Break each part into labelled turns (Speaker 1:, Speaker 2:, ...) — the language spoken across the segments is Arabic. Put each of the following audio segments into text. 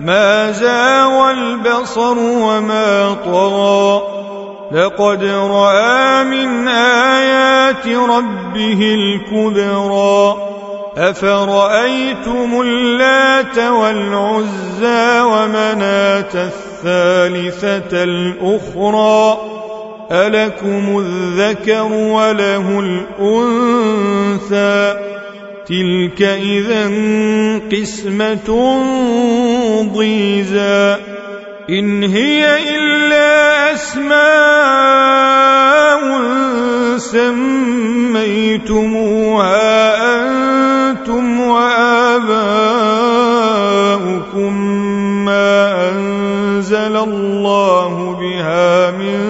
Speaker 1: ما زاوى البصر وما طغى. لقد رأى من آيات ربه الكبرى. أفرأيتم اللات والعزى ومناة الثالثة الأخرى؟ ألكم الذكر وله الأنثى. تلك إذا قسمة ضيزى. إن هي إلا أسماء سميتموها أنتم وآباؤكم ما أنزل الله بها من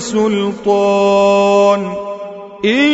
Speaker 1: سلطان. إن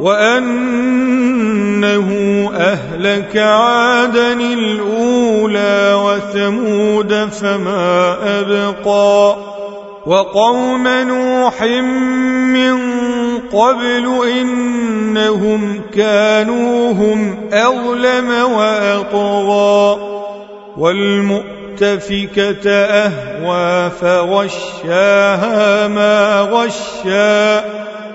Speaker 1: وأنه أهلك عادا الأولى وثمود فما أبقى وقوم نوح من قبل إنهم كانوا هم أظلم وأطغى والمؤتفكة أهوى فغشاها ما غشا